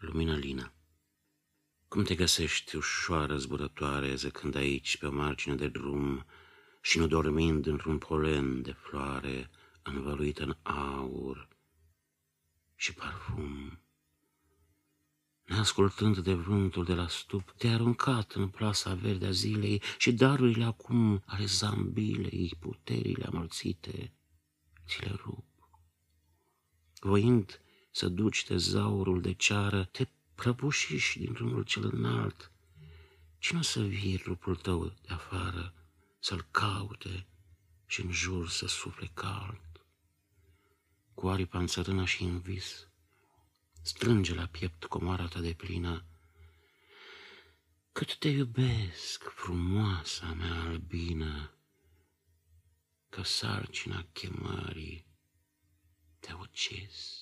Lumina Lina Cum te găsești ușoară zburătoare, zăcând aici pe o margine de drum și nu dormind într-un polen de floare învăluit în aur și parfum? Neascultând de vântul de la stup, te-ai aruncat în plasa verde a zilei și darurile acum ale zambilei, puterile amălțite, ți le rup. Voind să duci tezaurul de ceară, te prăbușiși din drumul cel înalt. Cine să vie trupul tău de afară, să-l caute și în jur să sufle cald? Cu aripa în țărână și în vis, strânge la piept comoara ta de plină, cât te iubesc, frumoasa mea albină, că sarcina chemării te ucis.